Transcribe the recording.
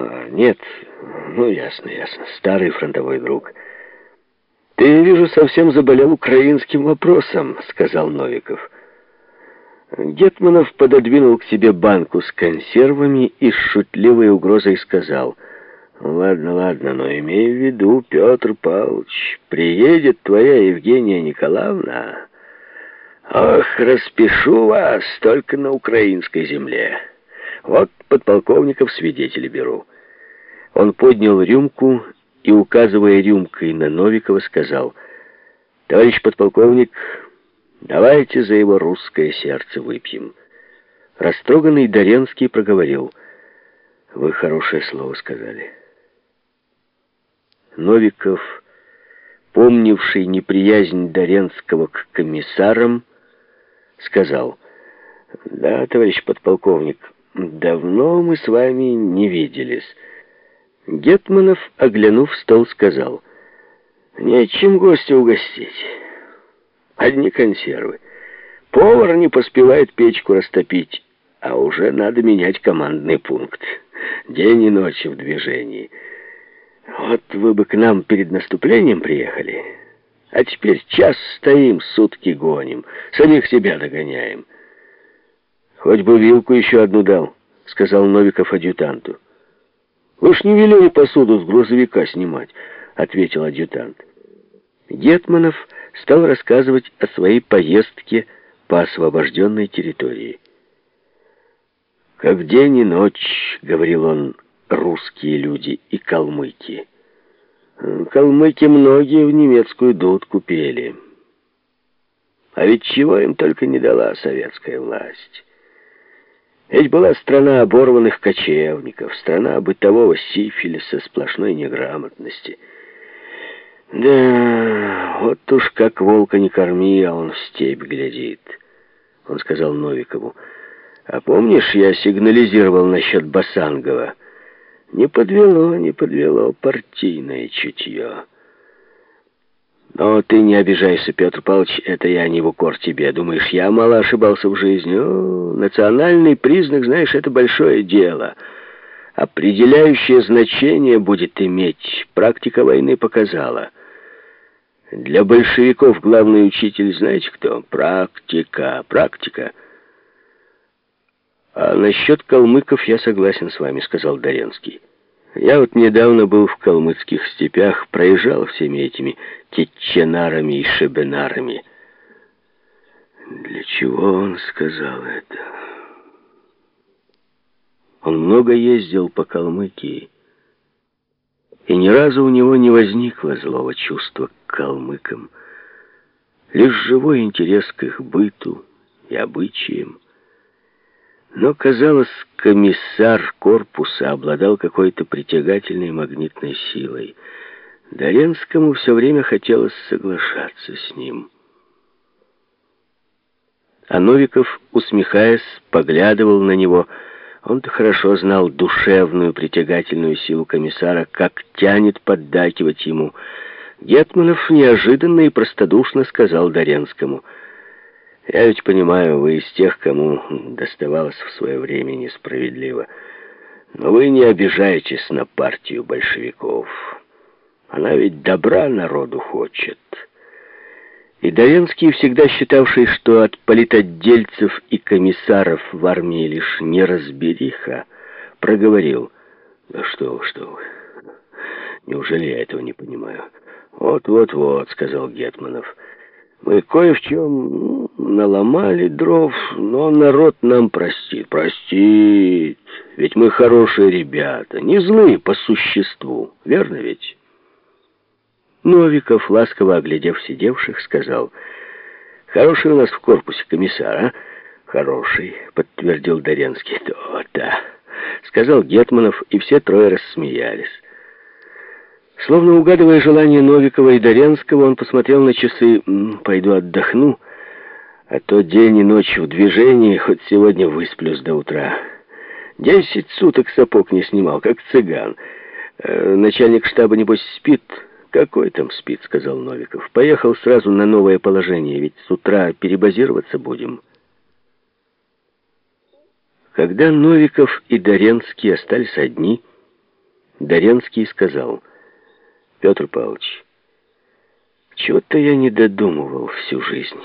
А, нет, ну ясно, ясно, старый фронтовой друг. Ты, вижу, совсем заболел украинским вопросом, сказал Новиков. Гетманов пододвинул к себе банку с консервами и с шутливой угрозой сказал, «Ладно, ладно, но имей в виду, Петр Павлович, приедет твоя Евгения Николаевна, ох, распишу вас только на украинской земле. Вот подполковников свидетели беру». Он поднял рюмку и, указывая рюмкой на Новикова, сказал, «Товарищ подполковник, Давайте за его русское сердце выпьем. Растроганный Доренский проговорил. Вы хорошее слово сказали. Новиков, помнивший неприязнь Доренского к комиссарам, сказал. Да, товарищ подполковник, давно мы с вами не виделись. Гетманов, оглянув стол, сказал. Нечем гостя угостить. Одни консервы. Повар не поспевает печку растопить, а уже надо менять командный пункт. День и ночь в движении. Вот вы бы к нам перед наступлением приехали, а теперь час стоим, сутки гоним, самих себя догоняем. Хоть бы вилку еще одну дал, сказал Новиков адъютанту. Вы ж не велели посуду с грузовика снимать, ответил адъютант. Гетманов стал рассказывать о своей поездке по освобожденной территории. «Как день и ночь», — говорил он, — «русские люди и калмыки». Калмыки многие в немецкую дудку пели. А ведь чего им только не дала советская власть. Ведь была страна оборванных кочевников, страна бытового сифилиса, сплошной неграмотности — «Да, вот уж как волка не корми, а он в степь глядит», — он сказал Новикову. «А помнишь, я сигнализировал насчет Басангова? Не подвело, не подвело партийное чутье». «Но ты не обижайся, Петр Павлович, это я не в укор тебе. Думаешь, я мало ошибался в жизни? О, национальный признак, знаешь, это большое дело». Определяющее значение будет иметь. Практика войны показала. Для большевиков главный учитель, знаете кто? Практика, практика. А насчет калмыков я согласен с вами, сказал Доренский. Я вот недавно был в калмыцких степях, проезжал всеми этими кетченарами и шебенарами. Для чего он сказал это? Он много ездил по Калмыкии и ни разу у него не возникло злого чувства к калмыкам. Лишь живой интерес к их быту и обычаям. Но, казалось, комиссар корпуса обладал какой-то притягательной магнитной силой. Доренскому все время хотелось соглашаться с ним. А Новиков, усмехаясь, поглядывал на него, он-то хорошо знал душевную притягательную силу комиссара, как тянет поддакивать ему. Гетманов неожиданно и простодушно сказал Доренскому, «Я ведь понимаю, вы из тех, кому доставалось в свое время несправедливо. Но вы не обижаетесь на партию большевиков. Она ведь добра народу хочет». И Довенский, всегда считавший, что от политотдельцев и комиссаров в армии лишь неразбериха, проговорил, «Да что что вы, неужели я этого не понимаю?» «Вот-вот-вот», — сказал Гетманов, «мы кое в чем наломали дров, но народ нам простит, простит, ведь мы хорошие ребята, не злые по существу, верно ведь?» Новиков, ласково оглядев сидевших, сказал, «Хороший у нас в корпусе комиссар, а?» «Хороший», — подтвердил Доренский. «То-то», — сказал Гетманов, и все трое рассмеялись. Словно угадывая желание Новикова и Доренского, он посмотрел на часы. «Пойду отдохну, а то день и ночь в движении, хоть сегодня высплюсь до утра. Десять суток сапог не снимал, как цыган. Э, начальник штаба, небось, спит». «Какой там спит?» — сказал Новиков. «Поехал сразу на новое положение, ведь с утра перебазироваться будем». Когда Новиков и Доренский остались одни, Доренский сказал, «Петр Павлович, чего-то я не додумывал всю жизнь».